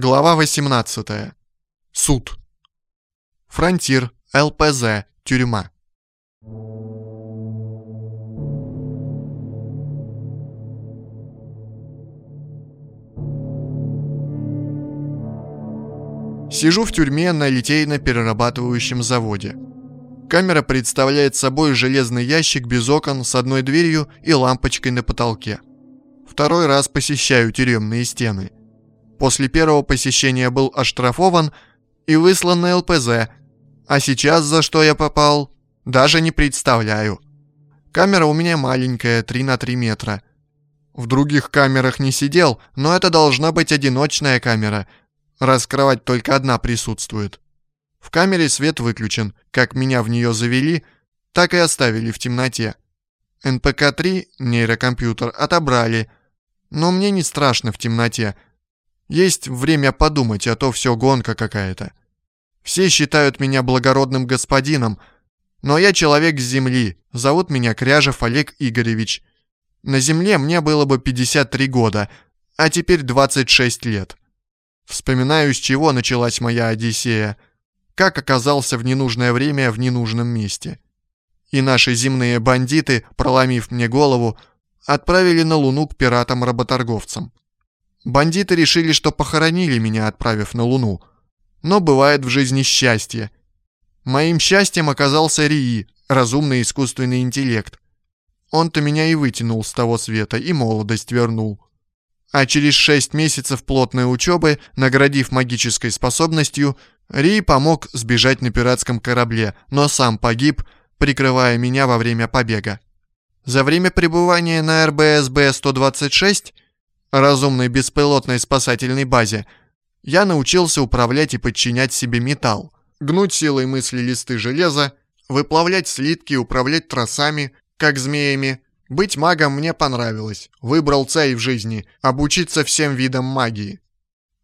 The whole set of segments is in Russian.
Глава 18. Суд. Фронтир, ЛПЗ, тюрьма. Сижу в тюрьме на литейно-перерабатывающем заводе. Камера представляет собой железный ящик без окон с одной дверью и лампочкой на потолке. Второй раз посещаю тюремные стены. После первого посещения был оштрафован и выслан на ЛПЗ, а сейчас за что я попал, даже не представляю. Камера у меня маленькая, 3 на 3 метра. В других камерах не сидел, но это должна быть одиночная камера, раз кровать только одна присутствует. В камере свет выключен, как меня в нее завели, так и оставили в темноте. НПК-3, нейрокомпьютер, отобрали, но мне не страшно в темноте. Есть время подумать, а то все гонка какая-то. Все считают меня благородным господином, но я человек с земли, зовут меня Кряжев Олег Игоревич. На земле мне было бы 53 года, а теперь 26 лет. Вспоминаю, с чего началась моя Одиссея, как оказался в ненужное время в ненужном месте. И наши земные бандиты, проломив мне голову, отправили на Луну к пиратам-работорговцам. Бандиты решили, что похоронили меня, отправив на Луну. Но бывает в жизни счастье. Моим счастьем оказался Рии, разумный искусственный интеллект. Он-то меня и вытянул с того света, и молодость вернул. А через шесть месяцев плотной учебы, наградив магической способностью, Рии помог сбежать на пиратском корабле, но сам погиб, прикрывая меня во время побега. За время пребывания на РБСБ-126, разумной беспилотной спасательной базе, я научился управлять и подчинять себе металл, гнуть силой мысли листы железа, выплавлять слитки, управлять тросами, как змеями. Быть магом мне понравилось. Выбрал цель в жизни – обучиться всем видам магии.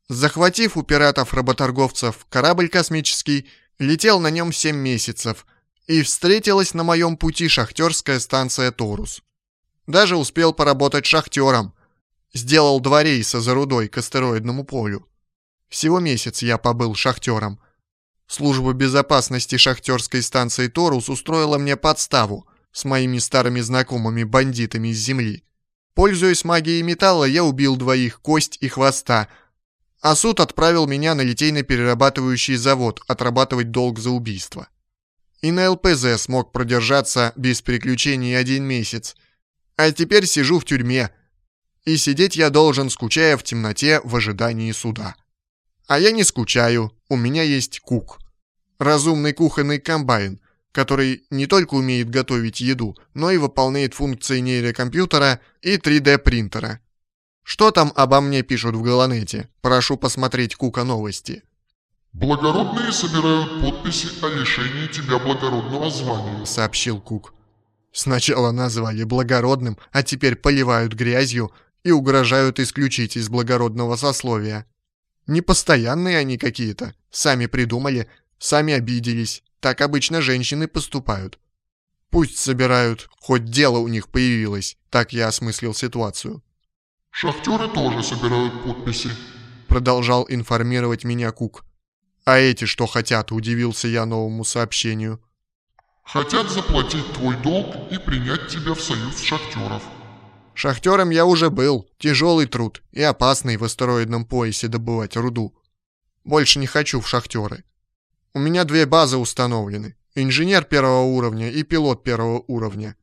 Захватив у пиратов-работорговцев корабль космический, летел на нем 7 месяцев – и встретилась на моем пути шахтерская станция «Торус». Даже успел поработать шахтером. Сделал два рейса за рудой к астероидному полю. Всего месяц я побыл шахтером. Служба безопасности шахтерской станции «Торус» устроила мне подставу с моими старыми знакомыми бандитами из земли. Пользуясь магией металла, я убил двоих, кость и хвоста, а суд отправил меня на литейно-перерабатывающий завод отрабатывать долг за убийство. И на ЛПЗ смог продержаться без приключений один месяц. А теперь сижу в тюрьме. И сидеть я должен, скучая в темноте в ожидании суда. А я не скучаю, у меня есть кук. Разумный кухонный комбайн, который не только умеет готовить еду, но и выполняет функции нейрокомпьютера и 3D-принтера. Что там обо мне пишут в Галанете? Прошу посмотреть Кука новости. «Благородные собирают подписи о лишении тебя благородного звания», — сообщил Кук. Сначала назвали благородным, а теперь поливают грязью и угрожают исключить из благородного сословия. Непостоянные они какие-то, сами придумали, сами обиделись, так обычно женщины поступают. Пусть собирают, хоть дело у них появилось, так я осмыслил ситуацию. «Шахтеры тоже собирают подписи», — продолжал информировать меня Кук. «А эти что хотят?» – удивился я новому сообщению. «Хотят заплатить твой долг и принять тебя в союз шахтеров». «Шахтером я уже был. Тяжелый труд и опасный в астероидном поясе добывать руду. Больше не хочу в шахтеры. У меня две базы установлены. Инженер первого уровня и пилот первого уровня.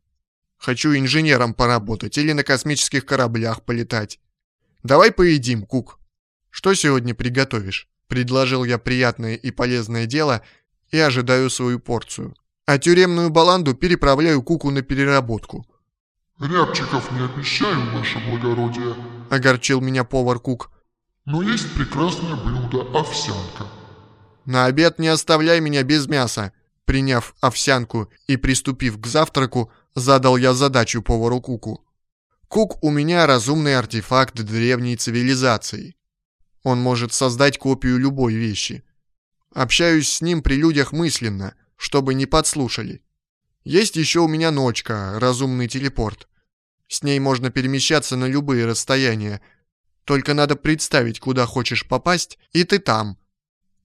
Хочу инженером поработать или на космических кораблях полетать. Давай поедим, Кук. Что сегодня приготовишь?» Предложил я приятное и полезное дело и ожидаю свою порцию. А тюремную баланду переправляю куку на переработку. «Рябчиков не обещаю, ваше благородие», — огорчил меня повар Кук. «Но есть прекрасное блюдо — овсянка». «На обед не оставляй меня без мяса», Приняв овсянку и приступив к завтраку, задал я задачу повару Куку. Кук у меня разумный артефакт древней цивилизации. Он может создать копию любой вещи. Общаюсь с ним при людях мысленно, чтобы не подслушали. Есть еще у меня ночка, разумный телепорт. С ней можно перемещаться на любые расстояния. только надо представить, куда хочешь попасть, и ты там.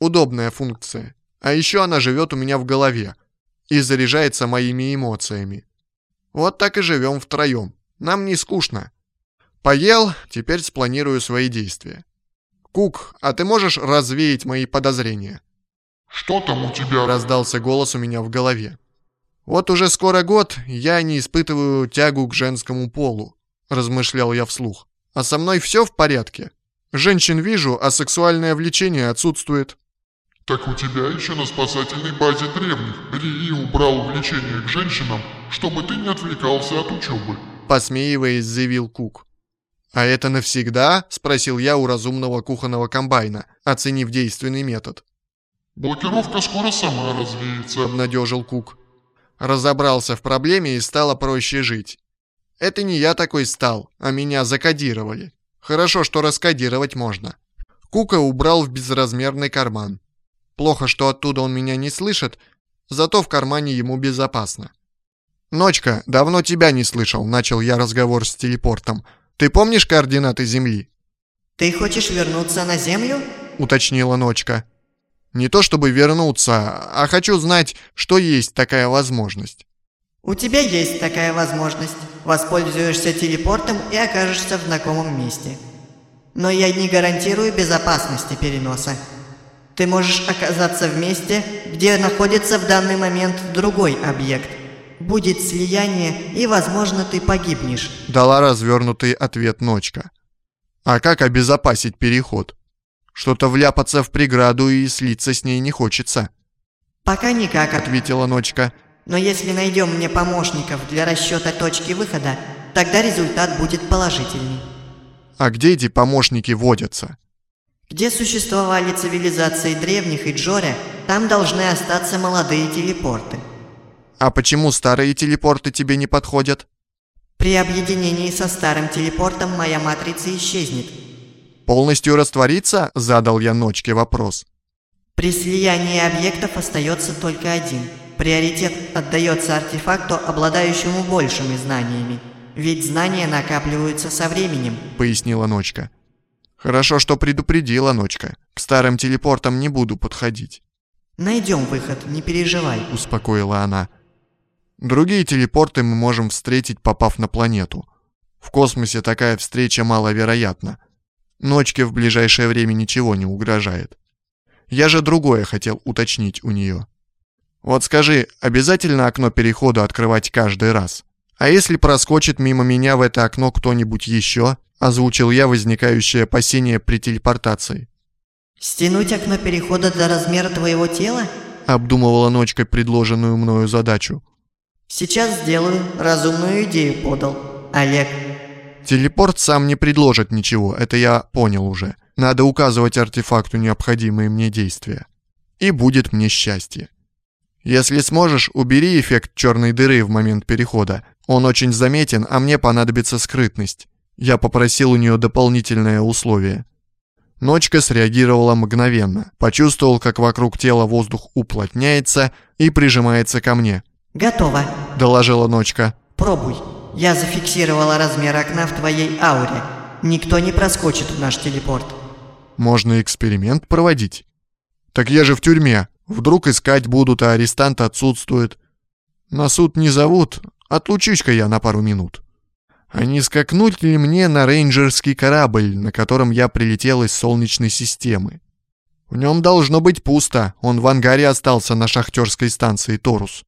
Удобная функция. А еще она живет у меня в голове и заряжается моими эмоциями. Вот так и живем втроем. Нам не скучно. Поел, теперь спланирую свои действия. Кук, а ты можешь развеять мои подозрения? «Что там у тебя?» Раздался голос у меня в голове. «Вот уже скоро год, я не испытываю тягу к женскому полу», размышлял я вслух. «А со мной все в порядке? Женщин вижу, а сексуальное влечение отсутствует». «Так у тебя еще на спасательной базе древних Рии убрал влечение к женщинам, чтобы ты не отвлекался от учебы», посмеиваясь, заявил Кук. «А это навсегда?» – спросил я у разумного кухонного комбайна, оценив действенный метод. «Блокировка скоро сама развеется», – обнадежил Кук. Разобрался в проблеме и стало проще жить. Это не я такой стал, а меня закодировали. Хорошо, что раскодировать можно. Кука убрал в безразмерный карман. Плохо, что оттуда он меня не слышит, зато в кармане ему безопасно. «Ночка, давно тебя не слышал», — начал я разговор с телепортом. «Ты помнишь координаты Земли?» «Ты хочешь вернуться на Землю?» — уточнила Ночка. Не то чтобы вернуться, а хочу знать, что есть такая возможность. У тебя есть такая возможность. Воспользуешься телепортом и окажешься в знакомом месте. Но я не гарантирую безопасности переноса. Ты можешь оказаться в месте, где находится в данный момент другой объект. Будет слияние, и, возможно, ты погибнешь. Дала развернутый ответ Ночка. А как обезопасить переход? Что-то вляпаться в преграду и слиться с ней не хочется. «Пока никак», — ответила Ночка. «Но если найдем мне помощников для расчета точки выхода, тогда результат будет положительный». «А где эти помощники водятся?» «Где существовали цивилизации древних и Джоря, там должны остаться молодые телепорты». «А почему старые телепорты тебе не подходят?» «При объединении со старым телепортом моя матрица исчезнет, полностью раствориться?» – задал я Ночке вопрос. При слиянии объектов остается только один. Приоритет отдается артефакту, обладающему большими знаниями. Ведь знания накапливаются со временем, пояснила Ночка. Хорошо, что предупредила Ночка. К старым телепортам не буду подходить. Найдем выход, не переживай, успокоила она. Другие телепорты мы можем встретить, попав на планету. В космосе такая встреча маловероятна. Ночке в ближайшее время ничего не угрожает. Я же другое хотел уточнить у нее. Вот скажи, обязательно окно перехода открывать каждый раз? А если проскочит мимо меня в это окно кто-нибудь еще? Озвучил я возникающее опасение при телепортации. «Стянуть окно перехода до размера твоего тела?» Обдумывала Ночка предложенную мною задачу. «Сейчас сделаю. Разумную идею подал. Олег, Телепорт сам не предложит ничего, это я понял уже. Надо указывать артефакту необходимые мне действия. И будет мне счастье. Если сможешь, убери эффект черной дыры в момент перехода. Он очень заметен, а мне понадобится скрытность. Я попросил у нее дополнительное условие. Ночка среагировала мгновенно. Почувствовал, как вокруг тела воздух уплотняется и прижимается ко мне. «Готово», — доложила Ночка. «Пробуй». Я зафиксировала размер окна в твоей ауре. Никто не проскочит в наш телепорт. Можно эксперимент проводить. Так я же в тюрьме. Вдруг искать будут, а арестант отсутствует. На суд не зовут. Отлучусь-ка я на пару минут. А не скакнуть ли мне на рейнджерский корабль, на котором я прилетел из Солнечной системы? В нем должно быть пусто, он в ангаре остался на шахтерской станции Торус.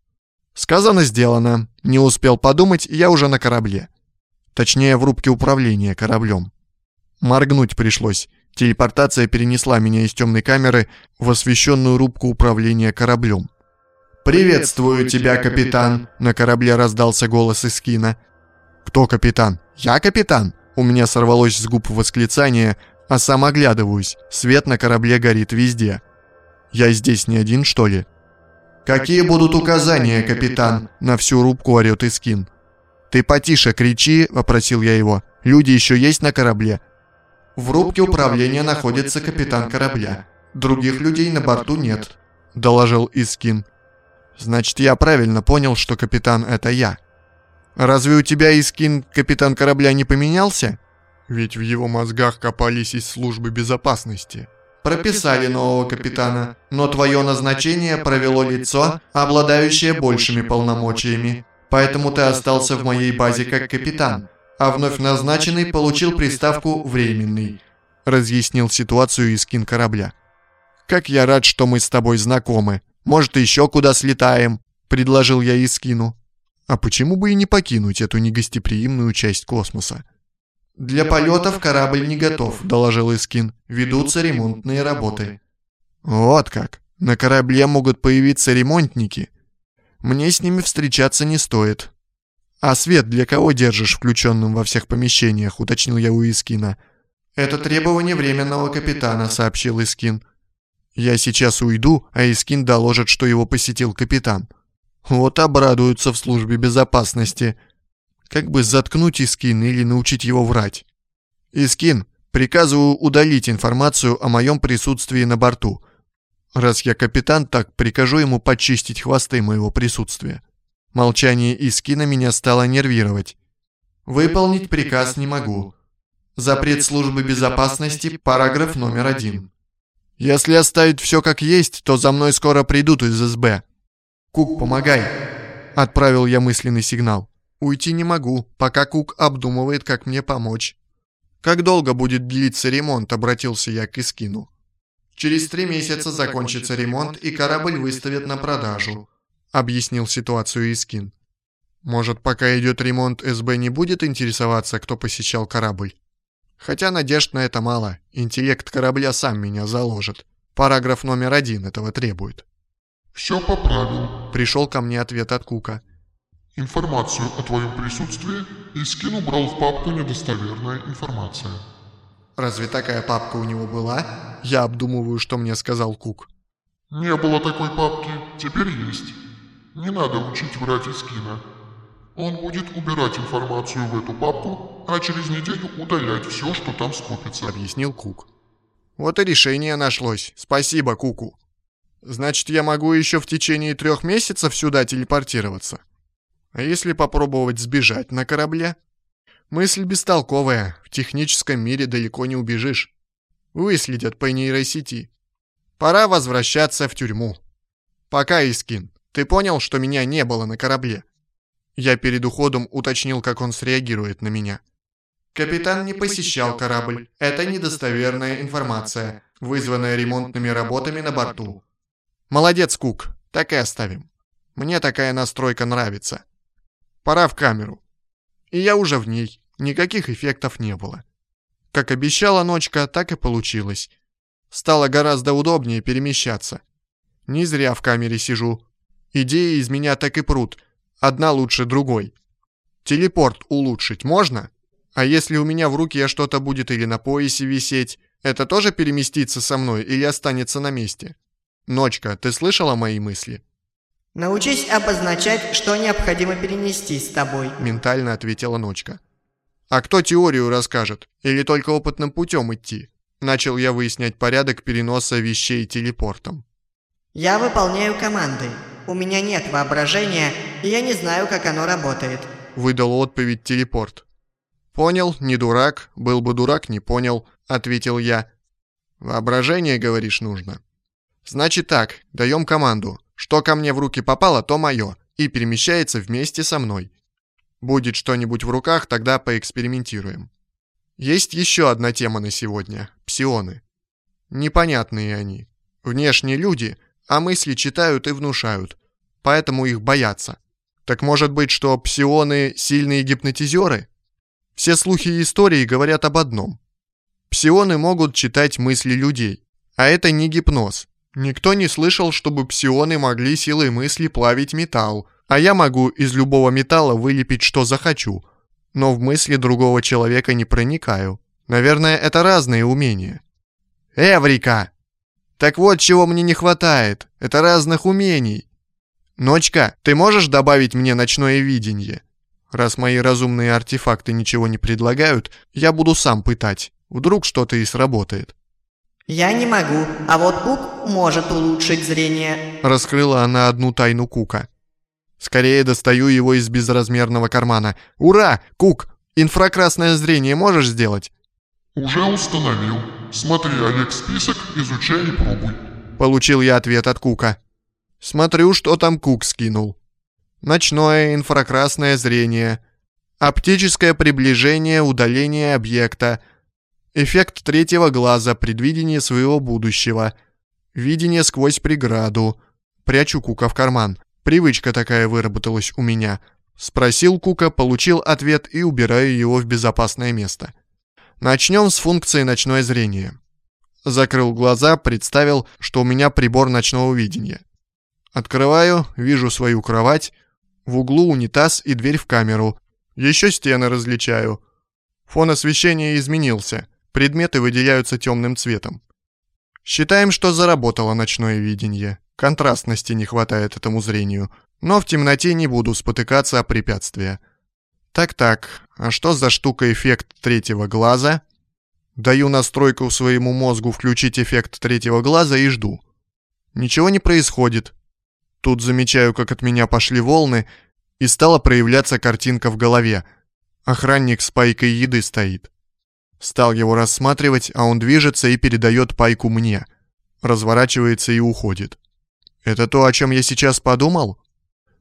Сказано, сделано. Не успел подумать, я уже на корабле. Точнее, в рубке управления кораблем. Моргнуть пришлось. Телепортация перенесла меня из темной камеры в освещенную рубку управления кораблем. «Приветствую тебя, капитан!» На корабле раздался голос из кино. «Кто капитан? Я капитан?» У меня сорвалось с губ восклицание, а сам оглядываюсь. Свет на корабле горит везде. «Я здесь не один, что ли?» «Какие будут указания, капитан?» На всю рубку орёт Искин. «Ты потише кричи», — попросил я его. «Люди еще есть на корабле?» «В рубке управления находится капитан корабля. Других людей на борту нет», — доложил Искин. «Значит, я правильно понял, что капитан — это я. Разве у тебя, Искин, капитан корабля не поменялся?» Ведь в его мозгах копались из службы безопасности. Прописали нового капитана, но твое назначение провело лицо, обладающее большими полномочиями. Поэтому ты остался в моей базе как капитан, а вновь назначенный получил приставку «временный», разъяснил ситуацию Искин корабля. «Как я рад, что мы с тобой знакомы. Может, еще куда слетаем?» – предложил я Искину. «А почему бы и не покинуть эту негостеприимную часть космоса?» «Для полетов корабль не готов», – доложил Искин. «Ведутся ремонтные работы». «Вот как. На корабле могут появиться ремонтники. Мне с ними встречаться не стоит». «А свет для кого держишь включенным во всех помещениях?» – уточнил я у Искина. «Это требование временного капитана», – сообщил Искин. «Я сейчас уйду, а Искин доложит, что его посетил капитан». Вот обрадуются в службе безопасности – как бы заткнуть Искин или научить его врать? Искин, приказываю удалить информацию о моем присутствии на борту. Раз я капитан, так прикажу ему почистить хвосты моего присутствия. Молчание Искина меня стало нервировать. Выполнить приказ не могу. Запрет службы безопасности, параграф номер один. Если оставить все как есть, то за мной скоро придут из СБ. Кук, помогай. Отправил я мысленный сигнал. Уйти не могу, пока Кук обдумывает, как мне помочь. «Как долго будет длиться ремонт?» – обратился я к Искину. «Через три месяца закончится ремонт, и корабль выставят на продажу», – объяснил ситуацию Искин. «Может, пока идет ремонт, СБ не будет интересоваться, кто посещал корабль?» Хотя надежд на это мало, интеллект корабля сам меня заложит. Параграф номер один этого требует. «Все поправил», – пришел ко мне ответ от Кука. Информацию о твоем присутствии Искин убрал в папку «Недостоверная информация». Разве такая папка у него была? Я обдумываю, что мне сказал Кук. Не было такой папки, теперь есть. Не надо учить врать Искина. Он будет убирать информацию в эту папку, а через неделю удалять все, что там скопится. Объяснил Кук. Вот и решение нашлось. Спасибо, Куку. Значит, я могу еще в течение трех месяцев сюда телепортироваться? А если попробовать сбежать на корабле? Мысль бестолковая, в техническом мире далеко не убежишь. Выследят по нейросети. Пора возвращаться в тюрьму. Пока, Искин, ты понял, что меня не было на корабле? Я перед уходом уточнил, как он среагирует на меня. Капитан не посещал корабль. Это недостоверная информация, вызванная ремонтными работами на борту. Молодец, Кук, так и оставим. Мне такая настройка нравится. Пора в камеру. И я уже в ней. Никаких эффектов не было. Как обещала ночка, так и получилось. Стало гораздо удобнее перемещаться. Не зря в камере сижу. Идеи из меня так и прут. Одна лучше другой. Телепорт улучшить можно? А если у меня в руке что-то будет или на поясе висеть, это тоже переместится со мной или останется на месте? Ночка, ты слышала мои мысли? «Научись обозначать, что необходимо перенести с тобой», — ментально ответила Ночка. «А кто теорию расскажет? Или только опытным путем идти?» Начал я выяснять порядок переноса вещей телепортом. «Я выполняю команды. У меня нет воображения, и я не знаю, как оно работает», — выдал отповедь телепорт. «Понял, не дурак. Был бы дурак, не понял», — ответил я. «Воображение, говоришь, нужно?» «Значит так, даем команду. Что ко мне в руки попало, то мое, и перемещается вместе со мной. Будет что-нибудь в руках, тогда поэкспериментируем. Есть еще одна тема на сегодня – псионы. Непонятные они. Внешне люди, а мысли читают и внушают, поэтому их боятся. Так может быть, что псионы – сильные гипнотизеры? Все слухи и истории говорят об одном. Псионы могут читать мысли людей, а это не гипноз, Никто не слышал, чтобы псионы могли силой мысли плавить металл, а я могу из любого металла вылепить, что захочу. Но в мысли другого человека не проникаю. Наверное, это разные умения. Эврика! Так вот, чего мне не хватает. Это разных умений. Ночка, ты можешь добавить мне ночное видение? Раз мои разумные артефакты ничего не предлагают, я буду сам пытать. Вдруг что-то и сработает. «Я не могу, а вот Кук может улучшить зрение», — раскрыла она одну тайну Кука. «Скорее достаю его из безразмерного кармана. Ура! Кук, инфракрасное зрение можешь сделать?» Уже установил. Смотри, Олег, список, изучай и пробуй. Получил я ответ от Кука. Смотрю, что там Кук скинул. Ночное инфракрасное зрение. Оптическое приближение, удаление объекта. Эффект третьего глаза, предвидение своего будущего. Видение сквозь преграду. Прячу Кука в карман. Привычка такая выработалась у меня. Спросил Кука, получил ответ и убираю его в безопасное место. Начнем с функции ночное зрение. Закрыл глаза, представил, что у меня прибор ночного видения. Открываю, вижу свою кровать, в углу унитаз и дверь в камеру. Еще стены различаю. Фон освещения изменился, предметы выделяются темным цветом. Считаем, что заработало ночное видение. Контрастности не хватает этому зрению, но в темноте не буду спотыкаться о препятствия. Так-так, а что за штука эффект третьего глаза? Даю настройку своему мозгу включить эффект третьего глаза и жду. Ничего не происходит. Тут замечаю, как от меня пошли волны, и стала проявляться картинка в голове. Охранник с пайкой еды стоит. Стал его рассматривать, а он движется и передает пайку мне. Разворачивается и уходит. Это то, о чем я сейчас подумал?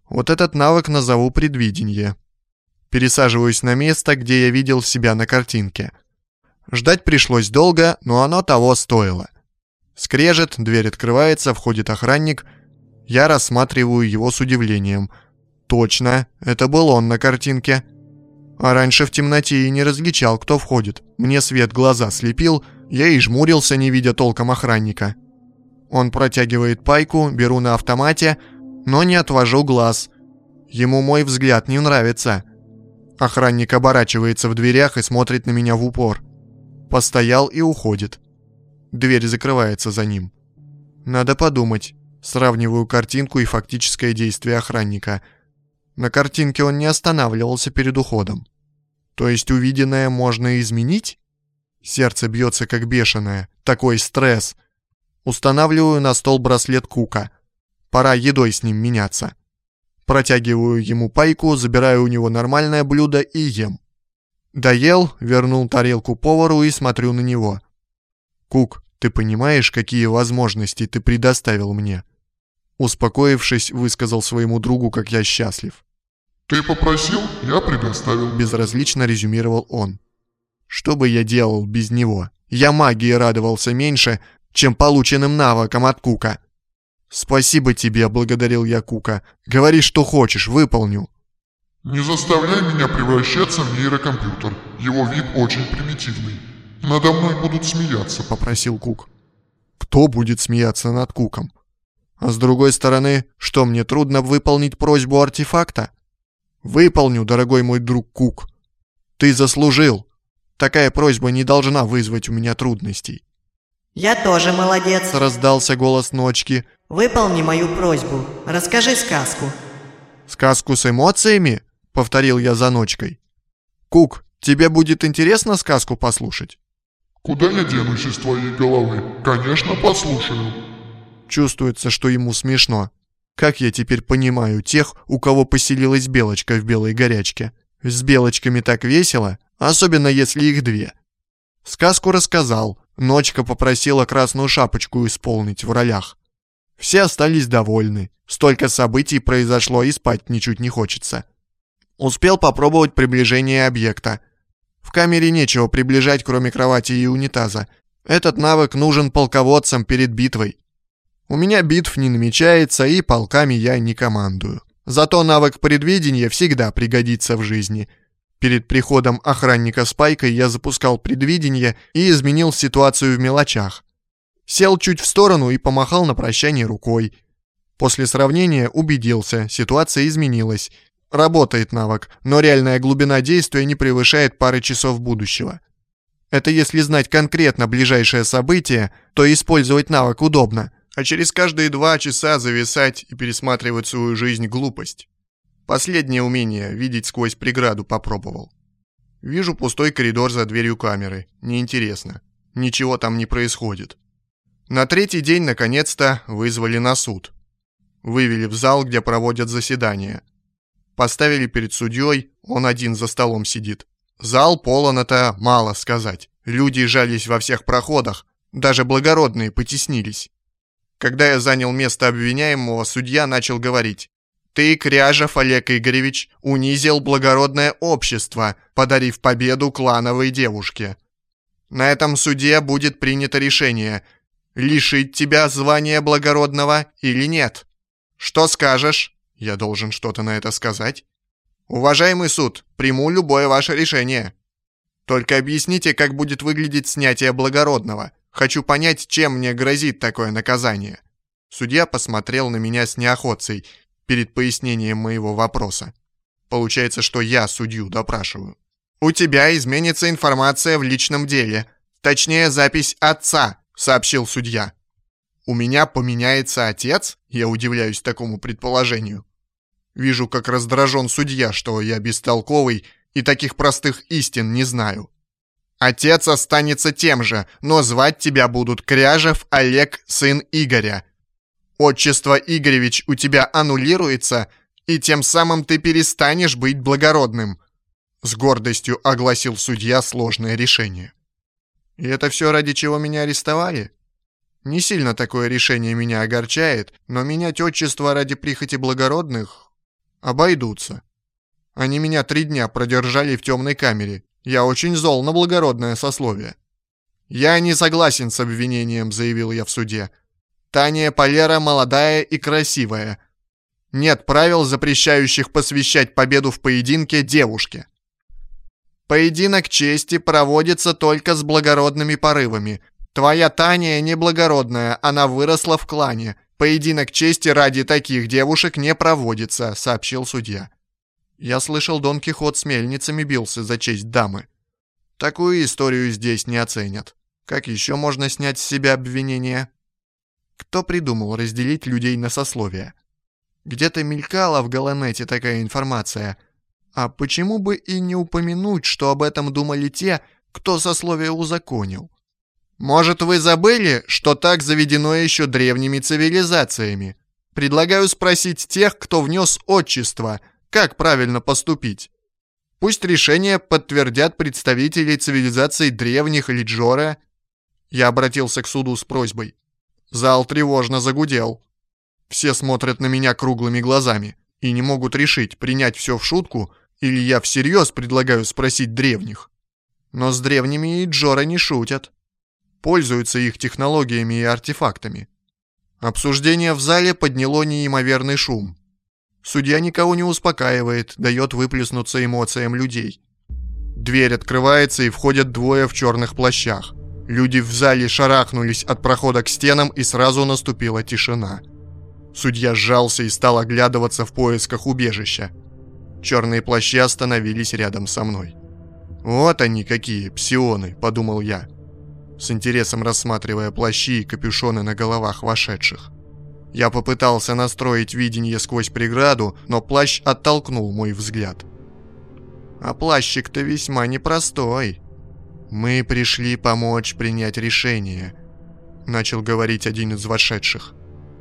Вот этот навык назову предвидение. Пересаживаюсь на место, где я видел себя на картинке. Ждать пришлось долго, но оно того стоило. Скрежет, дверь открывается, входит охранник. Я рассматриваю его с удивлением. Точно, это был он на картинке. А раньше в темноте и не различал, кто входит. Мне свет глаза слепил, я и жмурился, не видя толком охранника. Он протягивает пайку, беру на автомате, но не отвожу глаз. Ему мой взгляд не нравится. Охранник оборачивается в дверях и смотрит на меня в упор. Постоял и уходит. Дверь закрывается за ним. Надо подумать. Сравниваю картинку и фактическое действие охранника. На картинке он не останавливался перед уходом. То есть увиденное можно изменить? Сердце бьется как бешеное. Такой стресс. Устанавливаю на стол браслет Кука. Пора едой с ним меняться. Протягиваю ему пайку, забираю у него нормальное блюдо и ем. Доел, вернул тарелку повару и смотрю на него. «Кук, ты понимаешь, какие возможности ты предоставил мне?» Успокоившись, высказал своему другу, как я счастлив. «Ты попросил, я предоставил», — безразлично резюмировал он. «Что бы я делал без него? Я магии радовался меньше, чем полученным навыком от Кука». «Спасибо тебе», — благодарил я Кука. «Говори, что хочешь, выполню». «Не заставляй меня превращаться в нейрокомпьютер. Его вид очень примитивный. Надо мной будут смеяться», — попросил Кук. «Кто будет смеяться над Куком? А с другой стороны, что мне трудно выполнить просьбу артефакта? Выполню, дорогой мой друг Кук. Ты заслужил. Такая просьба не должна вызвать у меня трудностей». «Я тоже молодец», — раздался голос Ночки. «Выполни мою просьбу. Расскажи сказку». «Сказку с эмоциями?» — повторил я за Ночкой. «Кук, тебе будет интересно сказку послушать?» «Куда я денусь из твоей головы? Конечно, послушаю». Чувствуется, что ему смешно. Как я теперь понимаю тех, у кого поселилась белочка в белой горячке? С белочками так весело, особенно если их две. Сказку рассказал, Ночка попросила красную шапочку исполнить в ролях. Все остались довольны. Столько событий произошло и спать ничуть не хочется. Успел попробовать приближение объекта. В камере нечего приближать, кроме кровати и унитаза. Этот навык нужен полководцам перед битвой. У меня битв не намечается, и полками я не командую. Зато навык предвидения всегда пригодится в жизни – Перед приходом охранника с пайкой я запускал предвидение и изменил ситуацию в мелочах. Сел чуть в сторону и помахал на прощание рукой. После сравнения убедился, ситуация изменилась. Работает навык, но реальная глубина действия не превышает пары часов будущего. Это если знать конкретно ближайшее событие, то использовать навык удобно, а через каждые два часа зависать и пересматривать свою жизнь глупость. Последнее умение видеть сквозь преграду попробовал. Вижу пустой коридор за дверью камеры. Неинтересно. Ничего там не происходит. На третий день, наконец-то, вызвали на суд. Вывели в зал, где проводят заседания. Поставили перед судьей, он один за столом сидит. Зал полон это мало сказать. Люди жались во всех проходах, даже благородные потеснились. Когда я занял место обвиняемого, судья начал говорить. «Ты, Кряжев Олег Игоревич, унизил благородное общество, подарив победу клановой девушке. На этом суде будет принято решение, лишить тебя звания благородного или нет. Что скажешь?» Я должен что-то на это сказать? Уважаемый суд, приму любое ваше решение. Только объясните, как будет выглядеть снятие благородного. Хочу понять, чем мне грозит такое наказание. Судья посмотрел на меня с неохотцей перед пояснением моего вопроса. Получается, что я судью допрашиваю. «У тебя изменится информация в личном деле. Точнее, запись отца», — сообщил судья. «У меня поменяется отец?» Я удивляюсь такому предположению. Вижу, как раздражен судья, что я бестолковый и таких простых истин не знаю. Отец останется тем же, но звать тебя будут Кряжев Олег, сын Игоря. Отчество Игоревич у тебя аннулируется, и тем самым ты перестанешь быть благородным. С гордостью огласил судья сложное решение. И это все ради чего меня арестовали? Не сильно такое решение меня огорчает, но менять отчество ради прихоти благородных обойдутся. Они меня три дня продержали в темной камере. Я очень зол на благородное сословие. «Я не согласен с обвинением», — заявил я в суде. «Таня Полера молодая и красивая. Нет правил, запрещающих посвящать победу в поединке девушке. Поединок чести проводится только с благородными порывами. Твоя Таня неблагородная, она выросла в клане. Поединок чести ради таких девушек не проводится», — сообщил судья. Я слышал, Дон Кихот с мельницами бился за честь дамы. Такую историю здесь не оценят. Как еще можно снять с себя обвинение? Кто придумал разделить людей на сословия? Где-то мелькала в Галанете такая информация. А почему бы и не упомянуть, что об этом думали те, кто сословие узаконил? Может, вы забыли, что так заведено еще древними цивилизациями? Предлагаю спросить тех, кто внес отчество – как правильно поступить? Пусть решение подтвердят представители цивилизаций древних или Джора. Я обратился к суду с просьбой. Зал тревожно загудел. Все смотрят на меня круглыми глазами и не могут решить, принять все в шутку или я всерьез предлагаю спросить древних. Но с древними и Джора не шутят. Пользуются их технологиями и артефактами. Обсуждение в зале подняло неимоверный шум. Судья никого не успокаивает, дает выплеснуться эмоциям людей. Дверь открывается и входят двое в черных плащах. Люди в зале шарахнулись от прохода к стенам и сразу наступила тишина. Судья сжался и стал оглядываться в поисках убежища. Черные плащи остановились рядом со мной. «Вот они какие, псионы», — подумал я, с интересом рассматривая плащи и капюшоны на головах вошедших. Я попытался настроить видение сквозь преграду, но плащ оттолкнул мой взгляд. А плащик-то весьма непростой. Мы пришли помочь принять решение, начал говорить один из вошедших.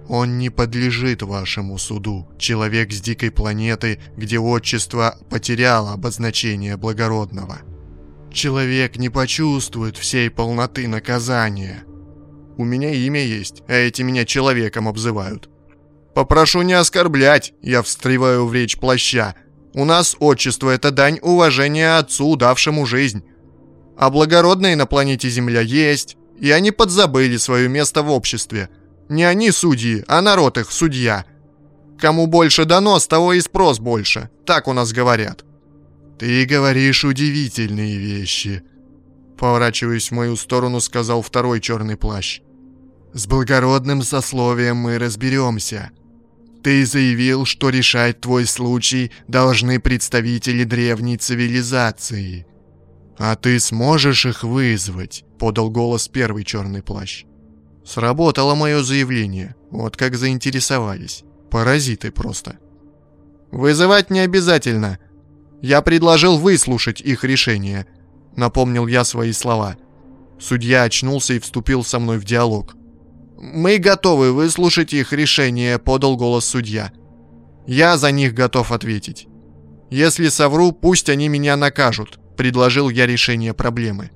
Он не подлежит вашему суду. Человек с дикой планеты, где отчество потеряло обозначение благородного. Человек не почувствует всей полноты наказания. У меня имя есть, а эти меня человеком обзывают. Попрошу не оскорблять, я встреваю в речь плаща. У нас отчество — это дань уважения отцу, давшему жизнь. А благородные на планете Земля есть, и они подзабыли свое место в обществе. Не они судьи, а народ их судья. Кому больше донос, того и спрос больше. Так у нас говорят. Ты говоришь удивительные вещи. Поворачиваясь в мою сторону, сказал второй черный плащ. С благородным сословием мы разберемся. Ты заявил, что решать твой случай должны представители древней цивилизации. А ты сможешь их вызвать?» — подал голос первый черный плащ. Сработало мое заявление. Вот как заинтересовались. Паразиты просто. «Вызывать не обязательно. Я предложил выслушать их решение», — напомнил я свои слова. Судья очнулся и вступил со мной в диалог. «Мы готовы выслушать их решение», — подал голос судья. «Я за них готов ответить. Если совру, пусть они меня накажут», — предложил я решение проблемы.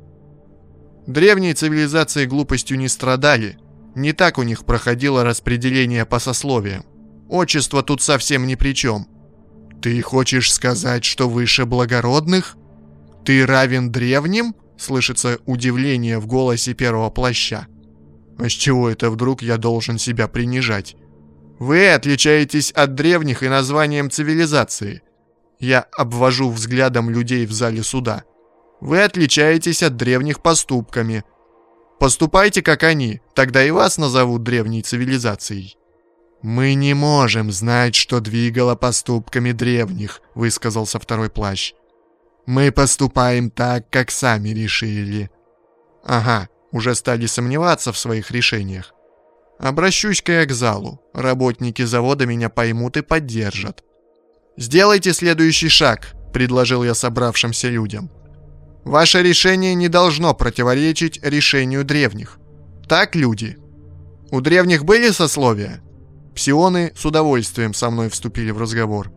Древние цивилизации глупостью не страдали. Не так у них проходило распределение по сословиям. Отчество тут совсем ни при чем. Ты хочешь сказать, что выше благородных? Ты равен древним? Слышится удивление в голосе первого плаща. А с чего это вдруг я должен себя принижать? Вы отличаетесь от древних и названием цивилизации. Я обвожу взглядом людей в зале суда. Вы отличаетесь от древних поступками. Поступайте, как они, тогда и вас назовут древней цивилизацией. «Мы не можем знать, что двигало поступками древних», — высказался второй плащ. «Мы поступаем так, как сами решили». «Ага, уже стали сомневаться в своих решениях. Обращусь-ка я к залу. Работники завода меня поймут и поддержат. «Сделайте следующий шаг», — предложил я собравшимся людям. «Ваше решение не должно противоречить решению древних. Так, люди? У древних были сословия?» Псионы с удовольствием со мной вступили в разговор.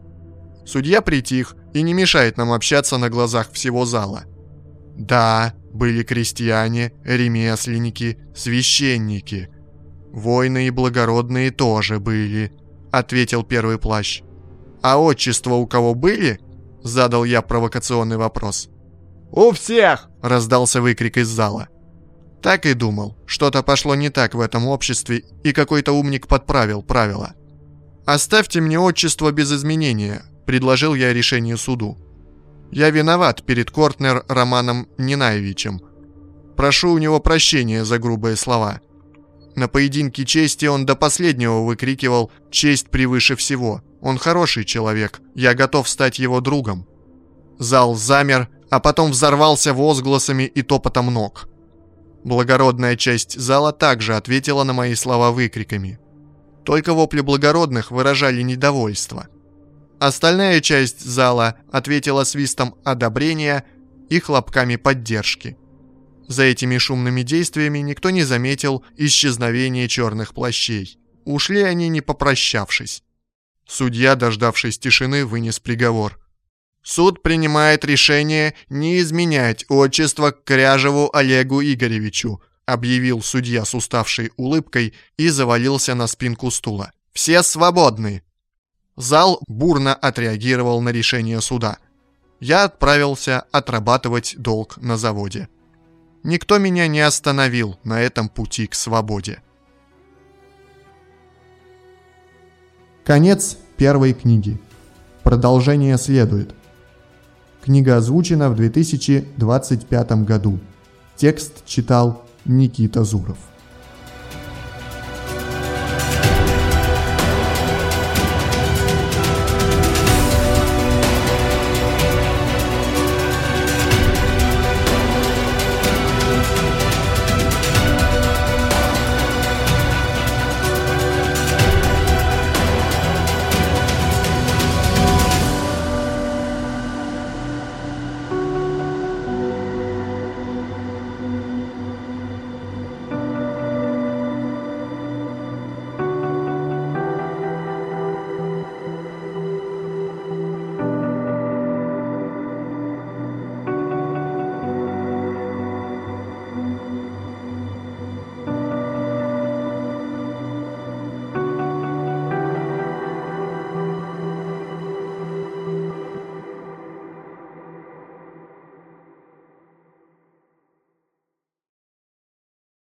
Судья притих и не мешает нам общаться на глазах всего зала. Да, были крестьяне, ремесленники, священники. Войны и благородные тоже были, ответил первый плащ. А отчество у кого были? Задал я провокационный вопрос. «У всех!» – раздался выкрик из зала. Так и думал, что-то пошло не так в этом обществе, и какой-то умник подправил правила. «Оставьте мне отчество без изменения», – предложил я решение суду. Я виноват перед Кортнер Романом Нинаевичем. Прошу у него прощения за грубые слова. На поединке чести он до последнего выкрикивал «Честь превыше всего». Он хороший человек, я готов стать его другом. Зал замер, а потом взорвался возгласами и топотом ног. Благородная часть зала также ответила на мои слова выкриками. Только вопли благородных выражали недовольство. Остальная часть зала ответила свистом одобрения и хлопками поддержки. За этими шумными действиями никто не заметил исчезновения черных плащей. Ушли они не попрощавшись. Судья, дождавшись тишины, вынес приговор. Суд принимает решение не изменять отчество к Кряжеву Олегу Игоревичу, объявил судья с уставшей улыбкой и завалился на спинку стула. Все свободны. Зал бурно отреагировал на решение суда. Я отправился отрабатывать долг на заводе. Никто меня не остановил на этом пути к свободе. Конец первой книги. Продолжение следует. Книга озвучена в 2025 году. Текст читал Никита Зуров.